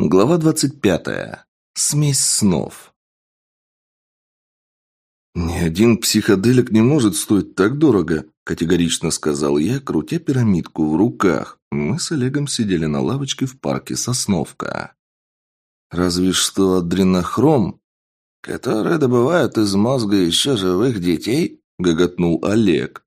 Глава двадцать пятая. Смесь снов. «Ни один психоделик не может стоить так дорого», – категорично сказал я, крутя пирамидку в руках. Мы с Олегом сидели на лавочке в парке Сосновка. «Разве что адренохром, который добывают из мозга еще живых детей?» – гоготнул Олег.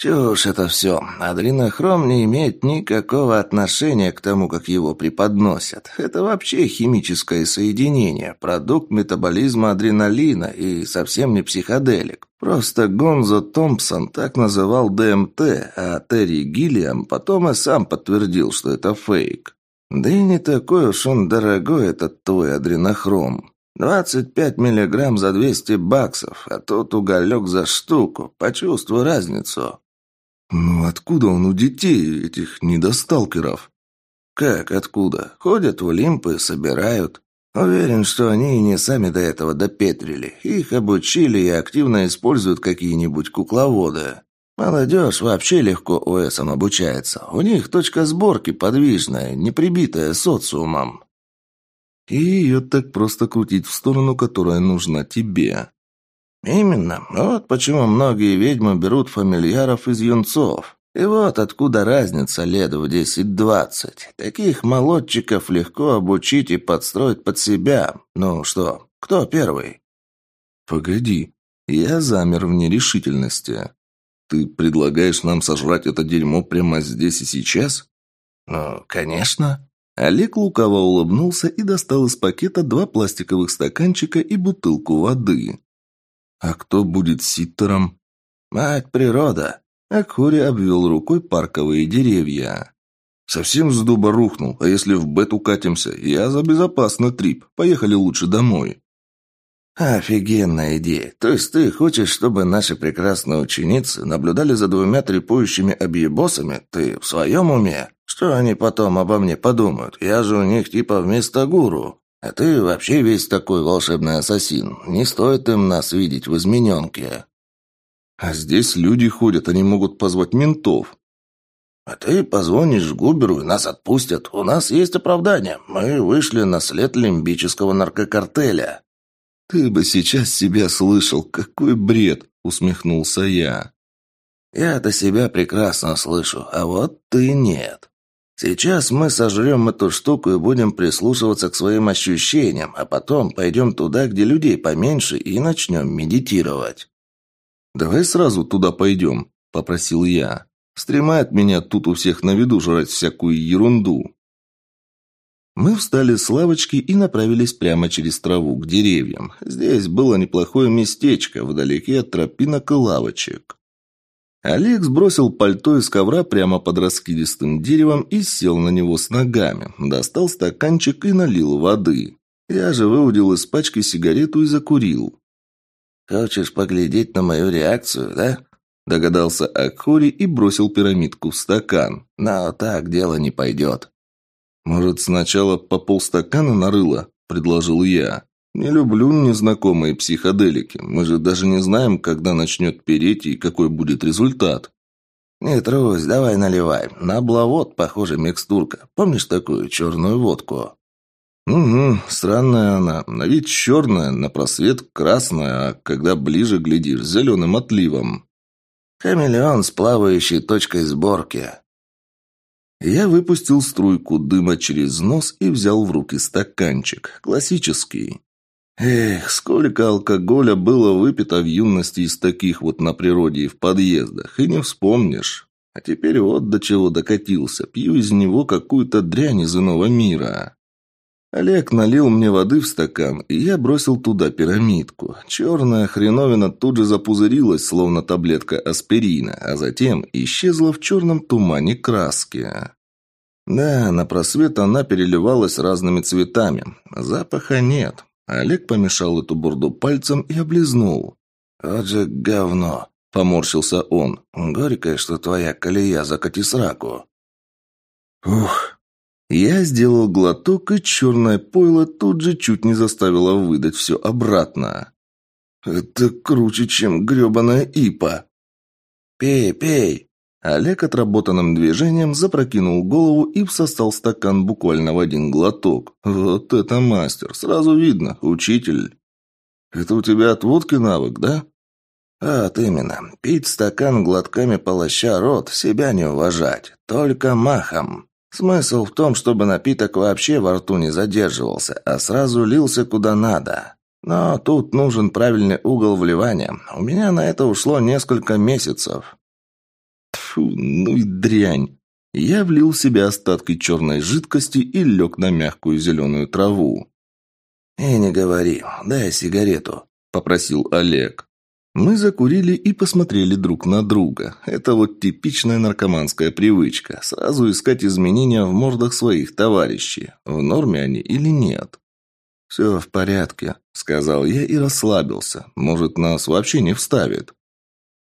Чушь это все. Адренохром не имеет никакого отношения к тому, как его преподносят. Это вообще химическое соединение, продукт метаболизма адреналина и совсем не психоделик. Просто Гонзо Томпсон так называл ДМТ, а Терри Гиллиам потом и сам подтвердил, что это фейк. Да и не такой уж он дорогой, этот твой адренохром. «Двадцать пять миллиграмм за двести баксов, а тут уголек за штуку. Почувствуй разницу». «Ну откуда он у детей, этих недосталкеров?» «Как откуда? Ходят в Олимпы, собирают. Уверен, что они и не сами до этого допетрили. Их обучили и активно используют какие-нибудь кукловоды. Молодежь вообще легко ОСом обучается. У них точка сборки подвижная, не прибитая социумом». «И ее так просто крутить в сторону, которая нужна тебе». «Именно. Вот почему многие ведьмы берут фамильяров из юнцов. И вот откуда разница лет в десять-двадцать. Таких молодчиков легко обучить и подстроить под себя. Ну что, кто первый?» «Погоди. Я замер в нерешительности. Ты предлагаешь нам сожрать это дерьмо прямо здесь и сейчас?» «Ну, конечно». Олег лукаво улыбнулся и достал из пакета два пластиковых стаканчика и бутылку воды. «А кто будет ситтером?» «Мать природа!» Акури обвел рукой парковые деревья. «Совсем с дуба рухнул, а если в бет укатимся? Я за безопасный трип. Поехали лучше домой». «Офигенная идея. То есть ты хочешь, чтобы наши прекрасные ученицы наблюдали за двумя трепующими объебосами? Ты в своем уме? Что они потом обо мне подумают? Я же у них типа вместо гуру». А ты вообще весь такой волшебный ассасин. Не стоит им нас видеть в измененке. А здесь люди ходят, они могут позвать ментов. А ты позвонишь Губеру и нас отпустят. У нас есть оправдание. Мы вышли на след лимбического наркокартеля. Ты бы сейчас себя слышал. Какой бред, усмехнулся я. Я-то себя прекрасно слышу, а вот ты нет. Сейчас мы сожрем эту штуку и будем прислушиваться к своим ощущениям, а потом пойдем туда, где людей поменьше, и начнем медитировать». «Давай сразу туда пойдем», — попросил я. «Стремает меня тут у всех на виду жрать всякую ерунду». Мы встали с лавочки и направились прямо через траву к деревьям. Здесь было неплохое местечко, вдалеке от тропинок и лавочек. Олег сбросил пальто из ковра прямо под раскидистым деревом и сел на него с ногами. Достал стаканчик и налил воды. Я же выудил из пачки сигарету и закурил. «Хочешь поглядеть на мою реакцию, да?» Догадался Акхори и бросил пирамидку в стакан. «Но так дело не пойдет». «Может, сначала по полстакана нарыло?» – предложил я. Не люблю незнакомые психоделики. Мы же даже не знаем, когда начнет переть и какой будет результат. Не трусь, давай наливай. На облавод, похоже, микстурка. Помнишь такую черную водку? Угу, странная она. На вид черная, на просвет красная, а когда ближе глядишь, зеленым отливом. Хамелеон с плавающей точкой сборки. Я выпустил струйку дыма через нос и взял в руки стаканчик. Классический. Эх, сколько алкоголя было выпито в юности из таких вот на природе и в подъездах, и не вспомнишь. А теперь вот до чего докатился, пью из него какую-то дрянь из иного мира. Олег налил мне воды в стакан, и я бросил туда пирамидку. Черная хреновина тут же запузырилась, словно таблетка аспирина, а затем исчезла в черном тумане краски. Да, на просвет она переливалась разными цветами. Запаха нет, Олег помешал эту бурду пальцем и облизнул. «Вот же говно!» – поморщился он. «Горькое, что твоя колея закати сраку». «Ух!» Я сделал глоток, и черное пойло тут же чуть не заставило выдать все обратно. «Это круче, чем гребаная ипа!» «Пей, пей!» Олег отработанным движением запрокинул голову и всосал стакан буквально в один глоток. Вот это мастер, сразу видно, учитель. Это у тебя от водки навык, да? «Вот именно. Пить стакан глотками полоща рот, себя не уважать. Только махом. Смысл в том, чтобы напиток вообще во рту не задерживался, а сразу лился куда надо. Но тут нужен правильный угол вливания. У меня на это ушло несколько месяцев». Тфу, ну и дрянь. Я влил в себя остатки черной жидкости и лег на мягкую зеленую траву. «И не говори, дай сигарету», — попросил Олег. Мы закурили и посмотрели друг на друга. Это вот типичная наркоманская привычка – сразу искать изменения в мордах своих товарищей. В норме они или нет. «Все в порядке», – сказал я и расслабился. «Может, нас вообще не вставит?»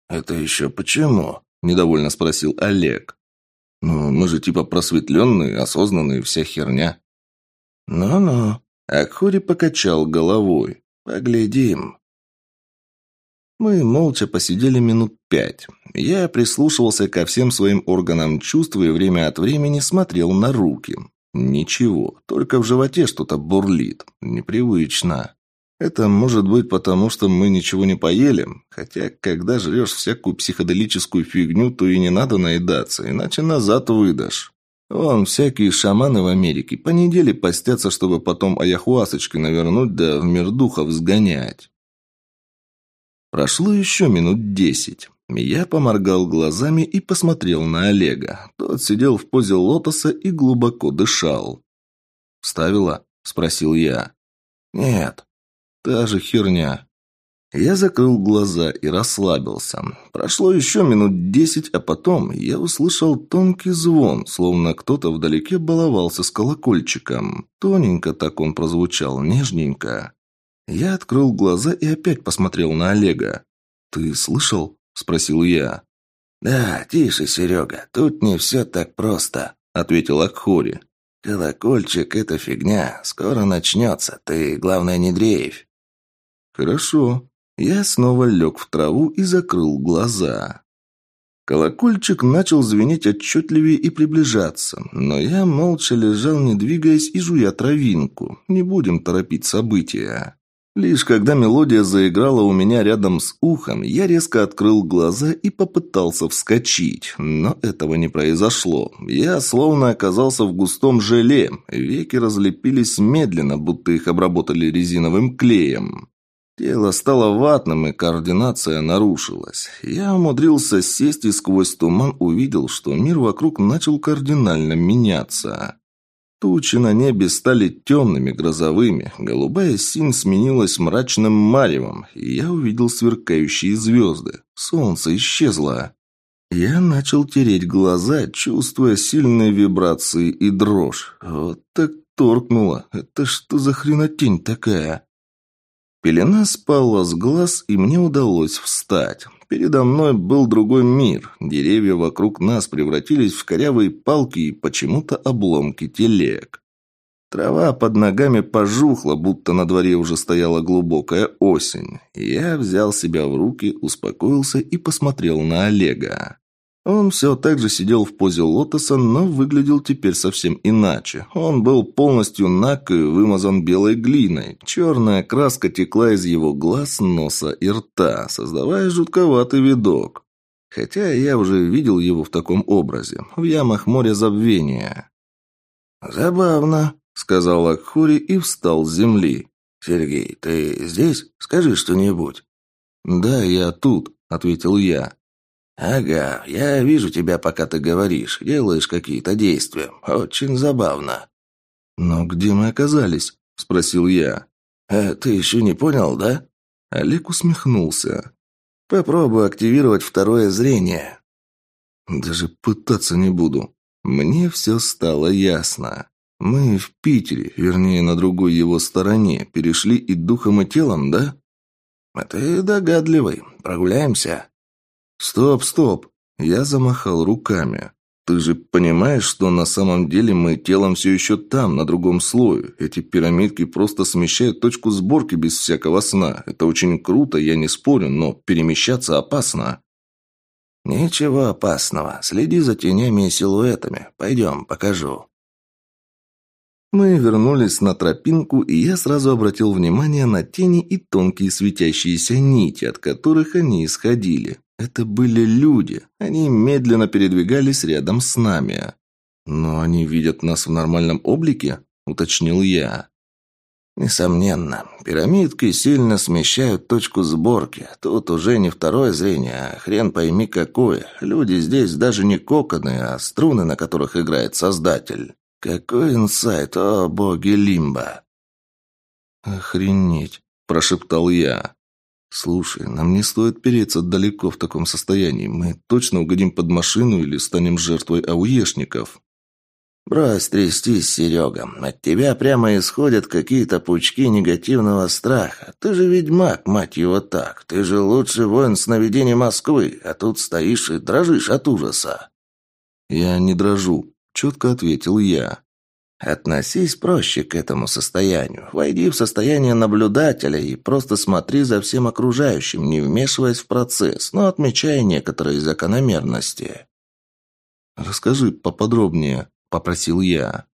«Это еще почему?» – недовольно спросил Олег. «Ну, мы же типа просветленные, осознанные, вся херня». «Ну-ну», – Акхори покачал головой. «Поглядим». Мы молча посидели минут пять. Я прислушивался ко всем своим органам чувств и время от времени смотрел на руки. Ничего, только в животе что-то бурлит. Непривычно. Это может быть потому, что мы ничего не поели. Хотя, когда жрешь всякую психоделическую фигню, то и не надо наедаться, иначе назад выдашь. Вон, всякие шаманы в Америке по неделе постятся, чтобы потом аяхуасочки навернуть да в мир духов сгонять. Прошло еще минут десять. Я поморгал глазами и посмотрел на Олега. Тот сидел в позе лотоса и глубоко дышал. «Вставила?» – спросил я. «Нет». «Та же херня». Я закрыл глаза и расслабился. Прошло еще минут десять, а потом я услышал тонкий звон, словно кто-то вдалеке баловался с колокольчиком. Тоненько так он прозвучал, нежненько. Я открыл глаза и опять посмотрел на Олега. «Ты слышал?» – спросил я. «Да, тише, Серега, тут не все так просто», – ответил Акхори. «Колокольчик – это фигня, скоро начнется, ты, главное, не дрейфь». «Хорошо». Я снова лег в траву и закрыл глаза. Колокольчик начал звенеть отчетливее и приближаться, но я молча лежал, не двигаясь и жуя травинку. Не будем торопить события. Лишь когда мелодия заиграла у меня рядом с ухом, я резко открыл глаза и попытался вскочить, но этого не произошло. Я словно оказался в густом желе, веки разлепились медленно, будто их обработали резиновым клеем. Тело стало ватным, и координация нарушилась. Я умудрился сесть и сквозь туман увидел, что мир вокруг начал кардинально меняться. Тучи на небе стали темными, грозовыми. Голубая синь сменилась мрачным маревом, и я увидел сверкающие звезды. Солнце исчезло. Я начал тереть глаза, чувствуя сильные вибрации и дрожь. Вот так торкнуло. Это что за хренотень такая? Пелена спала с глаз, и мне удалось встать. Передо мной был другой мир. Деревья вокруг нас превратились в корявые палки и почему-то обломки телег. Трава под ногами пожухла, будто на дворе уже стояла глубокая осень. Я взял себя в руки, успокоился и посмотрел на Олега. Он все так же сидел в позе лотоса, но выглядел теперь совсем иначе. Он был полностью наг и вымазан белой глиной. Черная краска текла из его глаз, носа и рта, создавая жутковатый видок. Хотя я уже видел его в таком образе, в ямах моря забвения. «Забавно», — сказал Акхури и встал с земли. «Сергей, ты здесь? Скажи что-нибудь». «Да, я тут», — ответил я. «Ага, я вижу тебя, пока ты говоришь, делаешь какие-то действия. Очень забавно». «Но где мы оказались?» – спросил я. «А ты еще не понял, да?» Олег усмехнулся. «Попробуй активировать второе зрение». «Даже пытаться не буду. Мне все стало ясно. Мы в Питере, вернее, на другой его стороне, перешли и духом, и телом, да?» «А ты догадливый. Прогуляемся?» «Стоп, стоп!» Я замахал руками. «Ты же понимаешь, что на самом деле мы телом все еще там, на другом слое. Эти пирамидки просто смещают точку сборки без всякого сна. Это очень круто, я не спорю, но перемещаться опасно». «Ничего опасного. Следи за тенями и силуэтами. Пойдем, покажу». Мы вернулись на тропинку, и я сразу обратил внимание на тени и тонкие светящиеся нити, от которых они исходили. Это были люди. Они медленно передвигались рядом с нами. «Но они видят нас в нормальном облике?» – уточнил я. Несомненно, пирамидки сильно смещают точку сборки. Тут уже не второе зрение, а хрен пойми какое. Люди здесь даже не коконы, а струны, на которых играет Создатель. Какой инсайт, о боги Лимба! «Охренеть!» – прошептал я. «Слушай, нам не стоит переться далеко в таком состоянии. Мы точно угодим под машину или станем жертвой ауешников». «Брось трястись, Серега. От тебя прямо исходят какие-то пучки негативного страха. Ты же ведьмак, мать его так. Ты же лучший воин сновидений Москвы, а тут стоишь и дрожишь от ужаса». «Я не дрожу», — четко ответил я. «Относись проще к этому состоянию. Войди в состояние наблюдателя и просто смотри за всем окружающим, не вмешиваясь в процесс, но отмечая некоторые закономерности». «Расскажи поподробнее», попросил я.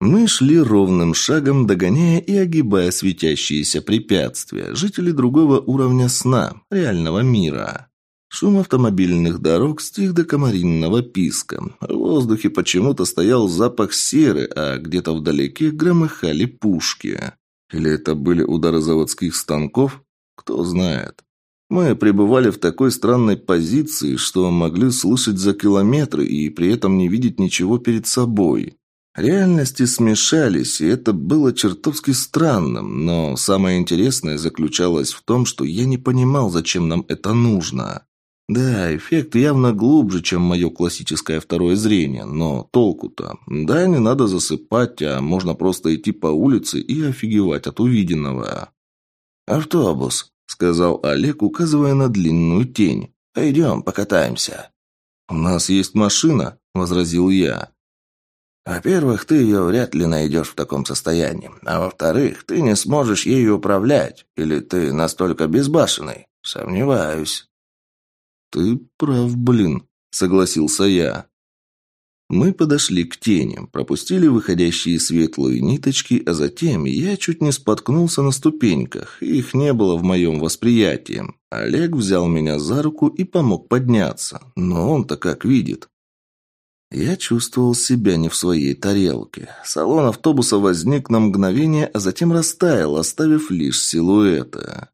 Мы шли ровным шагом, догоняя и огибая светящиеся препятствия, жители другого уровня сна, реального мира. Шум автомобильных дорог стих до комаринного писка. В воздухе почему-то стоял запах серы, а где-то вдалеке громыхали пушки. Или это были удары заводских станков? Кто знает. Мы пребывали в такой странной позиции, что могли слышать за километры и при этом не видеть ничего перед собой. Реальности смешались, и это было чертовски странным, но самое интересное заключалось в том, что я не понимал, зачем нам это нужно. Да, эффект явно глубже, чем мое классическое второе зрение, но толку-то? Да, не надо засыпать, а можно просто идти по улице и офигевать от увиденного. «Автобус», — сказал Олег, указывая на длинную тень. «Пойдем, покатаемся». «У нас есть машина», — возразил я. «Во-первых, ты ее вряд ли найдешь в таком состоянии. А во-вторых, ты не сможешь ею управлять. Или ты настолько безбашенный? Сомневаюсь». «Ты прав, блин», — согласился я. Мы подошли к тени, пропустили выходящие светлые ниточки, а затем я чуть не споткнулся на ступеньках. Их не было в моем восприятии. Олег взял меня за руку и помог подняться. Но он-то как видит. Я чувствовал себя не в своей тарелке. Салон автобуса возник на мгновение, а затем растаял, оставив лишь силуэты.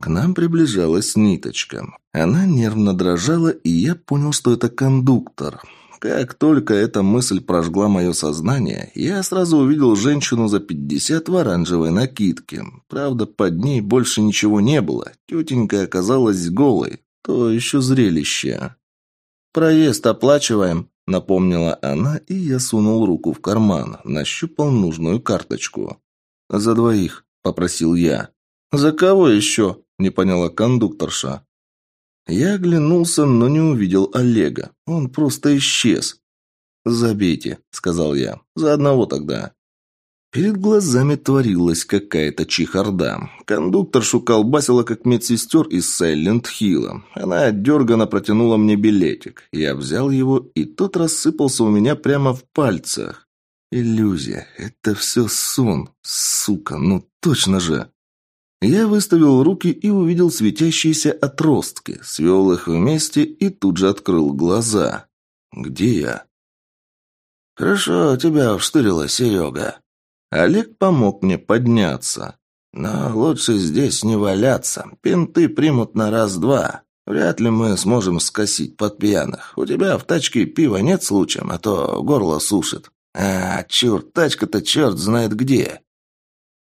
К нам приближалась ниточка. Она нервно дрожала, и я понял, что это кондуктор. Как только эта мысль прожгла мое сознание, я сразу увидел женщину за пятьдесят в оранжевой накидке. Правда, под ней больше ничего не было. Тетенька оказалась голой. То еще зрелище. «Проезд оплачиваем», — напомнила она, и я сунул руку в карман, нащупал нужную карточку. «За двоих», — попросил я. «За кого еще?» — не поняла кондукторша. Я оглянулся, но не увидел Олега. Он просто исчез. «Забейте», — сказал я. «За одного тогда». Перед глазами творилась какая-то чехарда. Кондукторшу колбасила, как медсестер из Сайленд-Хилла. Она отдерганно протянула мне билетик. Я взял его, и тот рассыпался у меня прямо в пальцах. Иллюзия. Это все сон. Сука, ну точно же. Я выставил руки и увидел светящиеся отростки, свел их вместе и тут же открыл глаза. «Где я?» «Хорошо тебя вштырило, Серега». Олег помог мне подняться. «Но лучше здесь не валяться. Пинты примут на раз-два. Вряд ли мы сможем скосить под пьяных. У тебя в тачке пива нет случаем, а то горло сушит. А, черт, тачка-то черт знает где».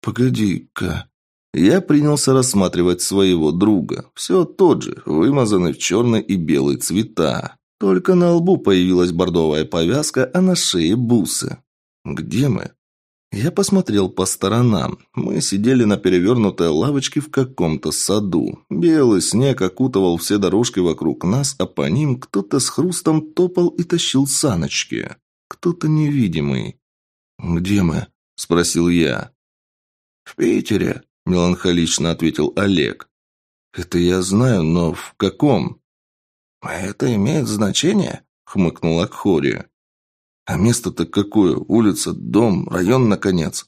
«Погоди-ка», я принялся рассматривать своего друга. Все тот же, вымазанный в черный и белый цвета. Только на лбу появилась бордовая повязка, а на шее бусы. Где мы? Я посмотрел по сторонам. Мы сидели на перевернутой лавочке в каком-то саду. Белый снег окутывал все дорожки вокруг нас, а по ним кто-то с хрустом топал и тащил саночки. Кто-то невидимый. «Где мы?» – спросил я. «В Питере», – меланхолично ответил Олег. «Это я знаю, но в каком?» Это имеет значение?» — хмыкнул Акхори. «А место-то какое? Улица, дом, район, наконец?»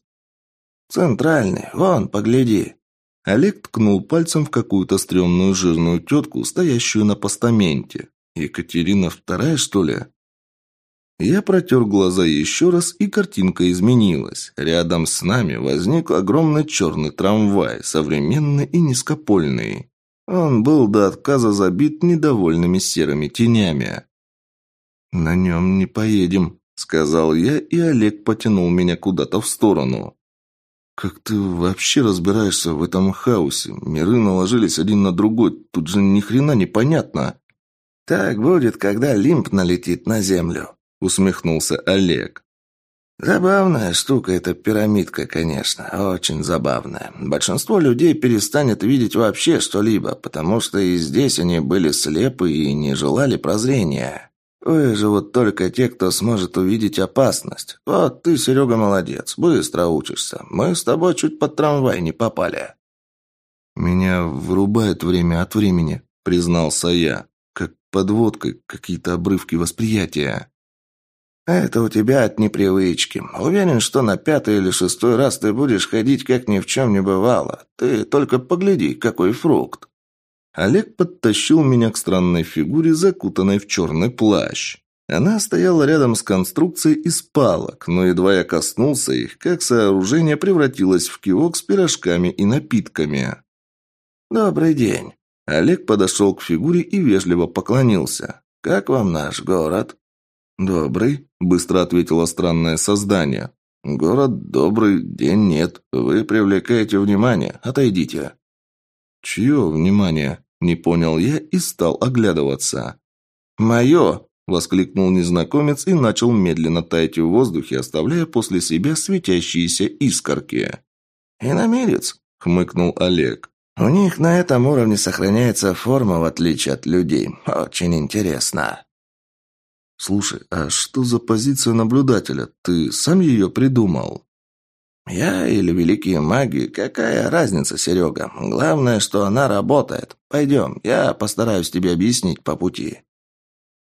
«Центральный. Вон, погляди». Олег ткнул пальцем в какую-то стрёмную жирную тетку, стоящую на постаменте. «Екатерина вторая, что ли?» Я протер глаза еще раз, и картинка изменилась. Рядом с нами возник огромный черный трамвай, современный и низкопольный. Он был до отказа забит недовольными серыми тенями. «На нем не поедем», — сказал я, и Олег потянул меня куда-то в сторону. «Как ты вообще разбираешься в этом хаосе? Миры наложились один на другой, тут же ни хрена непонятно». «Так будет, когда лимп налетит на землю», — усмехнулся Олег. Забавная штука эта пирамидка, конечно, очень забавная. Большинство людей перестанет видеть вообще что-либо, потому что и здесь они были слепы и не желали прозрения. Выживут только те, кто сможет увидеть опасность. Вот ты, Серега, молодец, быстро учишься. Мы с тобой чуть под трамвай не попали. Меня вырубает время от времени, признался я. Как подводкой какие-то обрывки восприятия. Это у тебя от непривычки. Уверен, что на пятый или шестой раз ты будешь ходить, как ни в чем не бывало. Ты только погляди, какой фрукт. Олег подтащил меня к странной фигуре, закутанной в черный плащ. Она стояла рядом с конструкцией из палок, но едва я коснулся их, как сооружение превратилось в киок с пирожками и напитками. «Добрый день». Олег подошел к фигуре и вежливо поклонился. «Как вам наш город?» «Добрый», – быстро ответило странное создание. «Город добрый, день нет. Вы привлекаете внимание. Отойдите». «Чье внимание?» – не понял я и стал оглядываться. «Мое!» – воскликнул незнакомец и начал медленно таять в воздухе, оставляя после себя светящиеся искорки. «Иномерец!» – хмыкнул Олег. «У них на этом уровне сохраняется форма, в отличие от людей. Очень интересно». «Слушай, а что за позиция наблюдателя? Ты сам ее придумал?» «Я или великие маги, какая разница, Серега? Главное, что она работает. Пойдем, я постараюсь тебе объяснить по пути».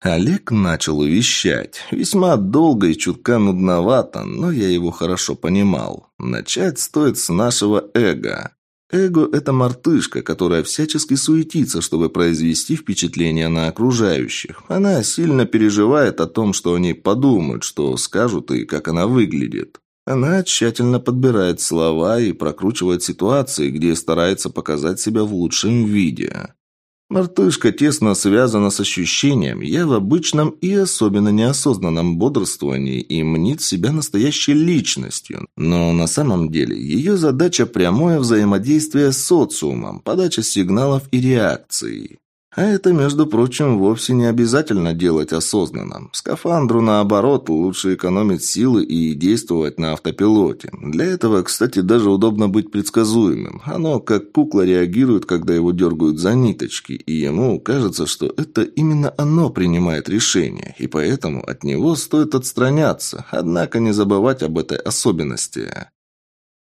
Олег начал увещать. Весьма долго и чутка нудновато, но я его хорошо понимал. Начать стоит с нашего эго. Эго – это мартышка, которая всячески суетится, чтобы произвести впечатление на окружающих. Она сильно переживает о том, что они подумают, что скажут и как она выглядит. Она тщательно подбирает слова и прокручивает ситуации, где старается показать себя в лучшем виде. Мартышка тесно связана с ощущением «я в обычном и особенно неосознанном бодрствовании» и мнит себя настоящей личностью. Но на самом деле ее задача – прямое взаимодействие с социумом, подача сигналов и реакций. А это, между прочим, вовсе не обязательно делать осознанно. Скафандру, наоборот, лучше экономить силы и действовать на автопилоте. Для этого, кстати, даже удобно быть предсказуемым. Оно, как кукла, реагирует, когда его дергают за ниточки, и ему кажется, что это именно оно принимает решение, и поэтому от него стоит отстраняться, однако не забывать об этой особенности.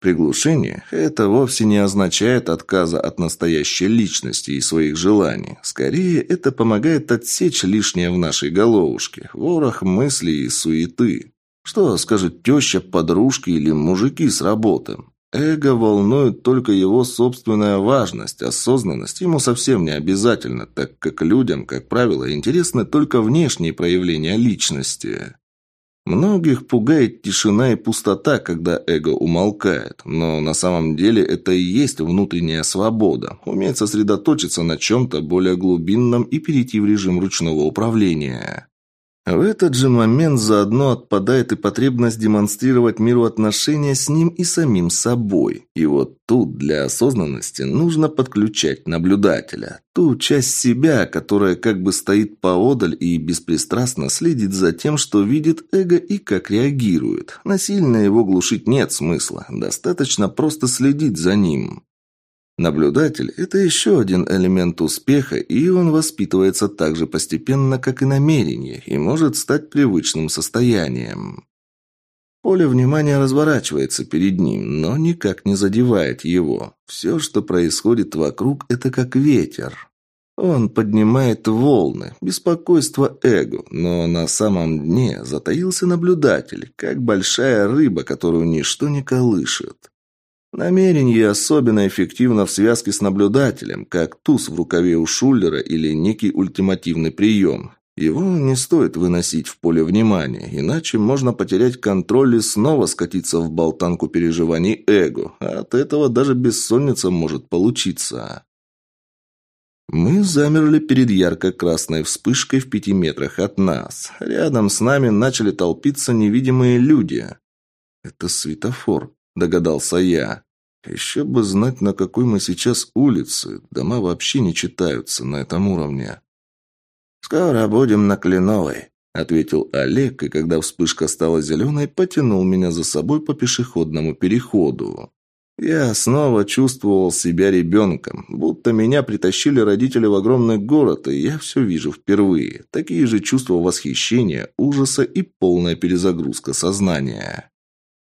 Приглушение – это вовсе не означает отказа от настоящей личности и своих желаний. Скорее, это помогает отсечь лишнее в нашей головушке, ворох мыслей и суеты. Что скажет теща, подружки или мужики с работы? Эго волнует только его собственная важность, осознанность ему совсем не обязательно, так как людям, как правило, интересны только внешние проявления личности. Многих пугает тишина и пустота, когда эго умолкает, но на самом деле это и есть внутренняя свобода, уметь сосредоточиться на чем-то более глубинном и перейти в режим ручного управления. В этот же момент заодно отпадает и потребность демонстрировать миру отношения с ним и самим собой. И вот тут для осознанности нужно подключать наблюдателя. Ту часть себя, которая как бы стоит поодаль и беспристрастно следит за тем, что видит эго и как реагирует. Насильно его глушить нет смысла. Достаточно просто следить за ним. Наблюдатель – это еще один элемент успеха, и он воспитывается так же постепенно, как и намерение, и может стать привычным состоянием. Поле внимания разворачивается перед ним, но никак не задевает его. Все, что происходит вокруг, это как ветер. Он поднимает волны, беспокойство эго, но на самом дне затаился наблюдатель, как большая рыба, которую ничто не колышет. Намерение особенно эффективно в связке с наблюдателем, как туз в рукаве у Шуллера или некий ультимативный прием. Его не стоит выносить в поле внимания, иначе можно потерять контроль и снова скатиться в болтанку переживаний эго, а от этого даже бессонница может получиться. Мы замерли перед ярко-красной вспышкой в пяти метрах от нас. Рядом с нами начали толпиться невидимые люди. «Это светофор», – догадался я. «Еще бы знать, на какой мы сейчас улице. Дома вообще не читаются на этом уровне». «Скоро будем на Кленовой», – ответил Олег, и когда вспышка стала зеленой, потянул меня за собой по пешеходному переходу. Я снова чувствовал себя ребенком, будто меня притащили родители в огромный город, и я все вижу впервые. Такие же чувства восхищения, ужаса и полная перезагрузка сознания.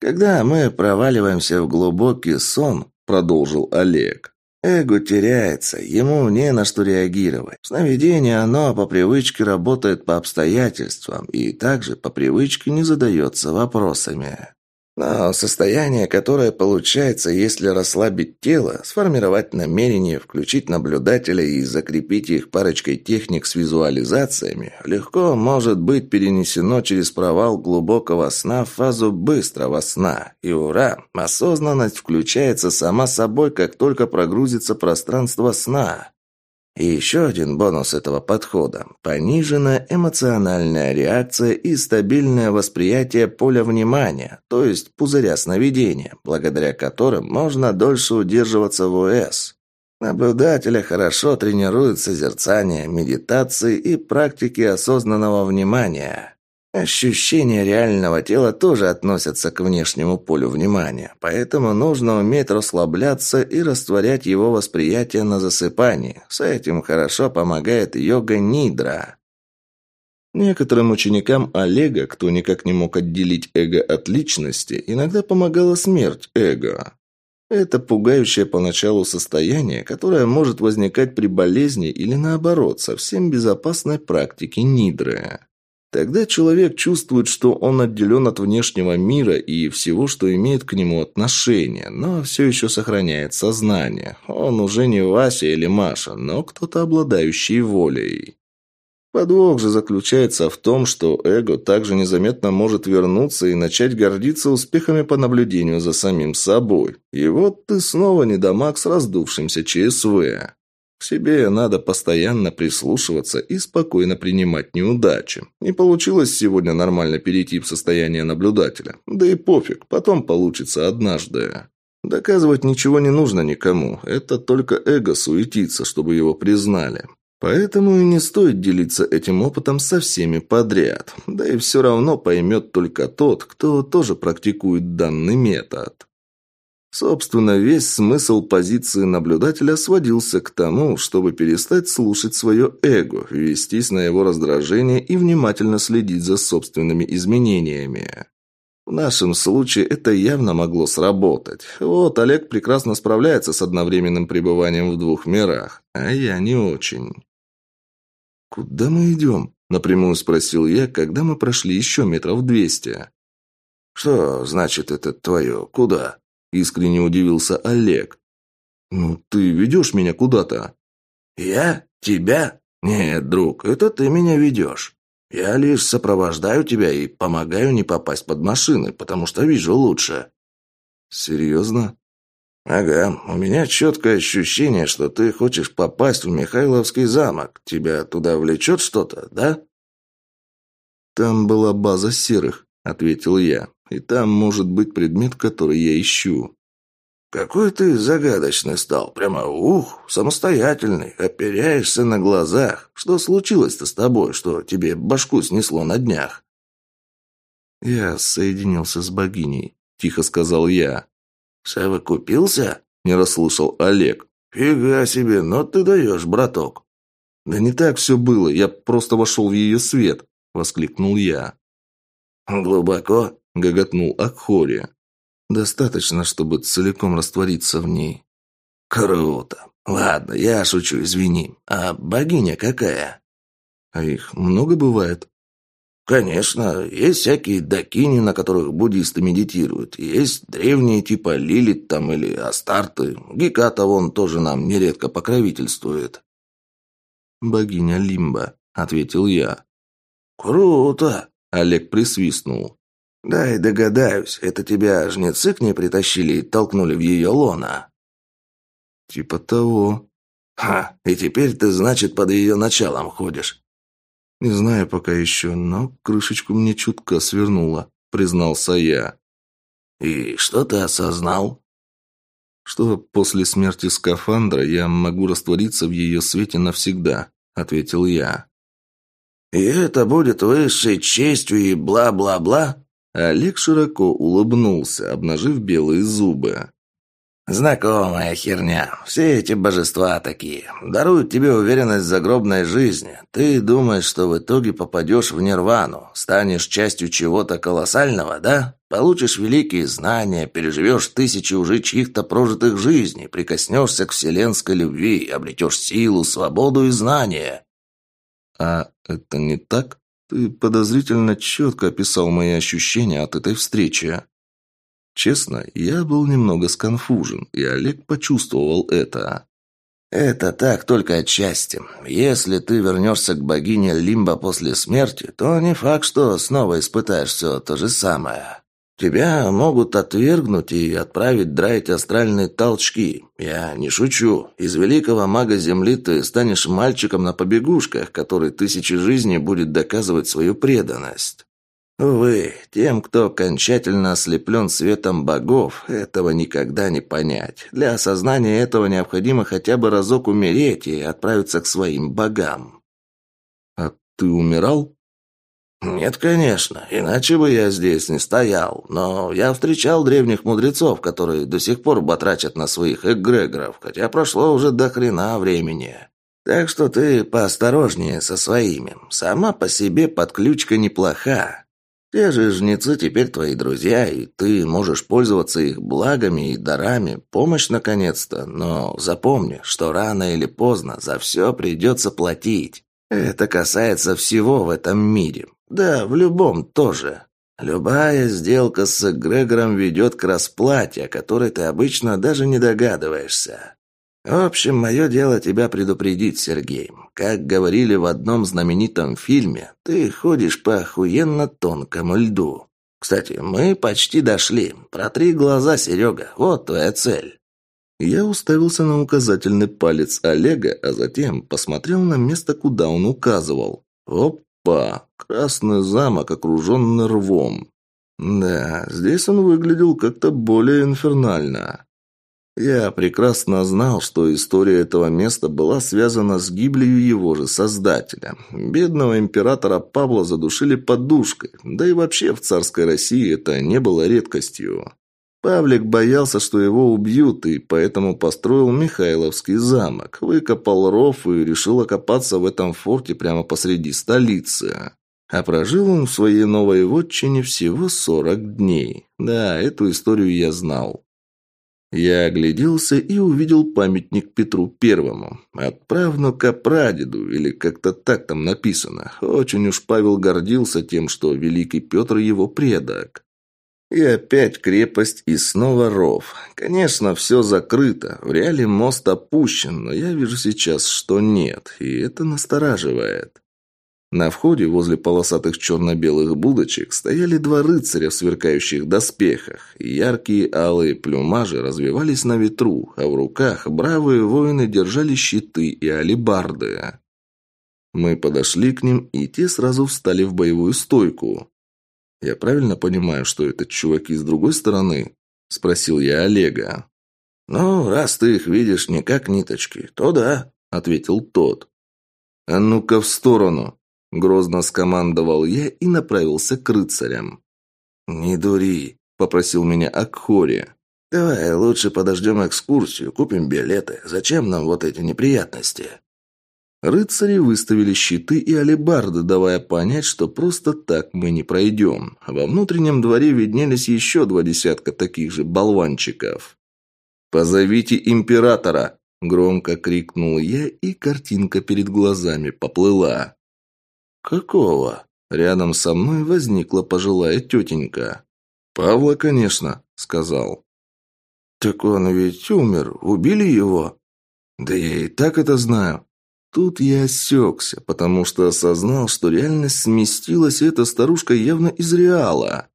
«Когда мы проваливаемся в глубокий сон», — продолжил Олег, Эго теряется, ему не на что реагировать. Сновидение оно по привычке работает по обстоятельствам и также по привычке не задается вопросами. Но состояние, которое получается, если расслабить тело, сформировать намерение, включить наблюдателя и закрепить их парочкой техник с визуализациями, легко может быть перенесено через провал глубокого сна в фазу быстрого сна. И ура, осознанность включается сама собой, как только прогрузится пространство сна. И еще один бонус этого подхода – пониженная эмоциональная реакция и стабильное восприятие поля внимания, то есть пузыря сновидения, благодаря которым можно дольше удерживаться в ОС. Наблюдателя хорошо тренируют созерцание, медитации и практики осознанного внимания. Ощущения реального тела тоже относятся к внешнему полю внимания, поэтому нужно уметь расслабляться и растворять его восприятие на засыпании. С этим хорошо помогает йога нидра. Некоторым ученикам Олега, кто никак не мог отделить эго от личности, иногда помогала смерть эго. Это пугающее поначалу состояние, которое может возникать при болезни или наоборот, совсем безопасной практике нидры. Тогда человек чувствует, что он отделен от внешнего мира и всего, что имеет к нему отношение, но все еще сохраняет сознание. Он уже не Вася или Маша, но кто-то обладающий волей. Подвох же заключается в том, что эго также незаметно может вернуться и начать гордиться успехами по наблюдению за самим собой. И вот ты снова недомаг с раздувшимся ЧСВ. К себе надо постоянно прислушиваться и спокойно принимать неудачи. Не получилось сегодня нормально перейти в состояние наблюдателя. Да и пофиг, потом получится однажды. Доказывать ничего не нужно никому. Это только эго суетится, чтобы его признали. Поэтому и не стоит делиться этим опытом со всеми подряд. Да и все равно поймет только тот, кто тоже практикует данный метод. Собственно, весь смысл позиции наблюдателя сводился к тому, чтобы перестать слушать свое эго, вестись на его раздражение и внимательно следить за собственными изменениями. В нашем случае это явно могло сработать. Вот Олег прекрасно справляется с одновременным пребыванием в двух мирах, а я не очень. «Куда мы идем?» – напрямую спросил я, когда мы прошли еще метров двести. «Что значит это твое? Куда?» Искренне удивился Олег. «Ну, ты ведешь меня куда-то?» «Я? Тебя? Нет, друг, это ты меня ведешь. Я лишь сопровождаю тебя и помогаю не попасть под машины, потому что вижу лучше». «Серьезно?» «Ага, у меня четкое ощущение, что ты хочешь попасть в Михайловский замок. Тебя туда влечет что-то, да?» «Там была база серых», — ответил я. И там может быть предмет, который я ищу. «Какой ты загадочный стал. Прямо ух, самостоятельный. Оперяешься на глазах. Что случилось-то с тобой, что тебе башку снесло на днях?» «Я соединился с богиней», — тихо сказал я. «Совокупился?» — не расслышал Олег. «Фига себе, но ты даешь, браток». «Да не так все было, я просто вошел в ее свет», — воскликнул я. «Глубоко?» – гоготнул Акхори. «Достаточно, чтобы целиком раствориться в ней». «Круто! «Ладно, я шучу, извини. А богиня какая?» «А их много бывает?» «Конечно. Есть всякие дакини, на которых буддисты медитируют. Есть древние типа Лилит там или Астарты. Геката вон тоже нам нередко покровительствует». «Богиня Лимба», — ответил я. «Круто!» — Олег присвистнул. «Дай догадаюсь, это тебя жнецы к ней притащили и толкнули в ее лона?» «Типа того». «Ха, и теперь ты, значит, под ее началом ходишь?» «Не знаю пока еще, но крышечку мне чутка свернула», — признался я. «И что ты осознал?» «Что после смерти скафандра я могу раствориться в ее свете навсегда», — ответил я. «И это будет высшей честью и бла-бла-бла?» Олег широко улыбнулся, обнажив белые зубы. «Знакомая херня. Все эти божества такие. Даруют тебе уверенность в загробной жизни. Ты думаешь, что в итоге попадешь в нирвану, станешь частью чего-то колоссального, да? Получишь великие знания, переживешь тысячи уже чьих-то прожитых жизней, прикоснешься к вселенской любви, обретешь силу, свободу и знания». «А это не так? Ты подозрительно четко описал мои ощущения от этой встречи». Честно, я был немного сконфужен, и Олег почувствовал это. «Это так только отчасти. Если ты вернешься к богине Лимба после смерти, то не факт, что снова испытаешь все то же самое. Тебя могут отвергнуть и отправить драить астральные толчки. Я не шучу. Из великого мага Земли ты станешь мальчиком на побегушках, который тысячи жизней будет доказывать свою преданность. Увы, тем, кто окончательно ослеплен светом богов, этого никогда не понять. Для осознания этого необходимо хотя бы разок умереть и отправиться к своим богам. А ты умирал? Нет, конечно, иначе бы я здесь не стоял. Но я встречал древних мудрецов, которые до сих пор батрачат на своих эгрегоров, хотя прошло уже до хрена времени. Так что ты поосторожнее со своими. Сама по себе подключка неплоха. Те же жнецы теперь твои друзья, и ты можешь пользоваться их благами и дарами, помощь наконец-то, но запомни, что рано или поздно за все придется платить. Это касается всего в этом мире. Да, в любом тоже. Любая сделка с эгрегором ведет к расплате, о которой ты обычно даже не догадываешься. В общем, мое дело тебя предупредить, Сергей. Как говорили в одном знаменитом фильме, ты ходишь по охуенно тонкому льду. Кстати, мы почти дошли. Протри глаза, Серега. Вот твоя цель. Я уставился на указательный палец Олега, а затем посмотрел на место, куда он указывал. Опа! Красный замок, окруженный рвом. Да, здесь он выглядел как-то более инфернально. Я прекрасно знал, что история этого места была связана с гибелью его же создателя. Бедного императора Павла задушили подушкой, да и вообще в царской России это не было редкостью. Павлик боялся, что его убьют, и поэтому построил Михайловский замок, выкопал ров и решил окопаться в этом форте прямо посреди столицы. А прожил он в своей новой вотчине всего сорок дней. Да, эту историю я знал. Я огляделся и увидел памятник Петру Первому. От правнука прадеду, или как-то так там написано. Очень уж Павел гордился тем, что великий Петр его предок. И опять крепость, и снова ров. Конечно, все закрыто. В реале мост опущен, но я вижу сейчас, что нет, и это настораживает. На входе возле полосатых черно-белых будочек стояли два рыцаря в сверкающих доспехах. Яркие алые плюмажи развивались на ветру, а в руках бравые воины держали щиты и алебарды. Мы подошли к ним, и те сразу встали в боевую стойку. «Я правильно понимаю, что это чуваки с другой стороны?» – спросил я Олега. «Ну, раз ты их видишь не как ниточки, то да», – ответил тот. «А ну-ка в сторону!» Грозно скомандовал я и направился к рыцарям. «Не дури», — попросил меня Акхори. «Давай лучше подождем экскурсию, купим билеты. Зачем нам вот эти неприятности?» Рыцари выставили щиты и алебарды, давая понять, что просто так мы не пройдем. Во внутреннем дворе виднелись еще два десятка таких же болванчиков. «Позовите императора!» Громко крикнул я, и картинка перед глазами поплыла. «Какого?» Рядом со мной возникла пожилая тетенька. «Павла, конечно», — сказал. «Так он ведь умер. Убили его?» «Да я и так это знаю». Тут я осекся, потому что осознал, что реальность сместилась, и эта старушка явно из реала.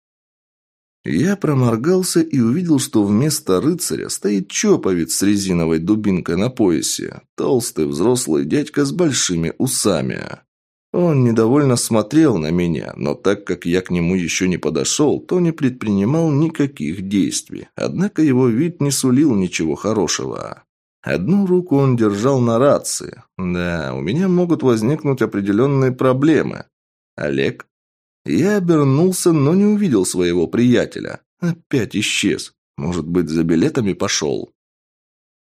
Я проморгался и увидел, что вместо рыцаря стоит чоповец с резиновой дубинкой на поясе. Толстый взрослый дядька с большими усами. Он недовольно смотрел на меня, но так как я к нему еще не подошел, то не предпринимал никаких действий. Однако его вид не сулил ничего хорошего. Одну руку он держал на рации. Да, у меня могут возникнуть определенные проблемы. Олег? Я обернулся, но не увидел своего приятеля. Опять исчез. Может быть, за билетами пошел?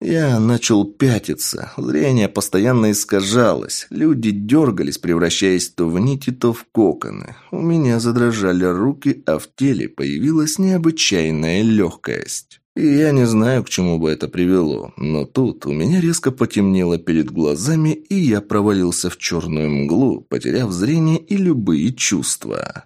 Я начал пятиться. Зрение постоянно искажалось. Люди дергались, превращаясь то в нити, то в коконы. У меня задрожали руки, а в теле появилась необычайная легкость. И я не знаю, к чему бы это привело, но тут у меня резко потемнело перед глазами, и я провалился в черную мглу, потеряв зрение и любые чувства.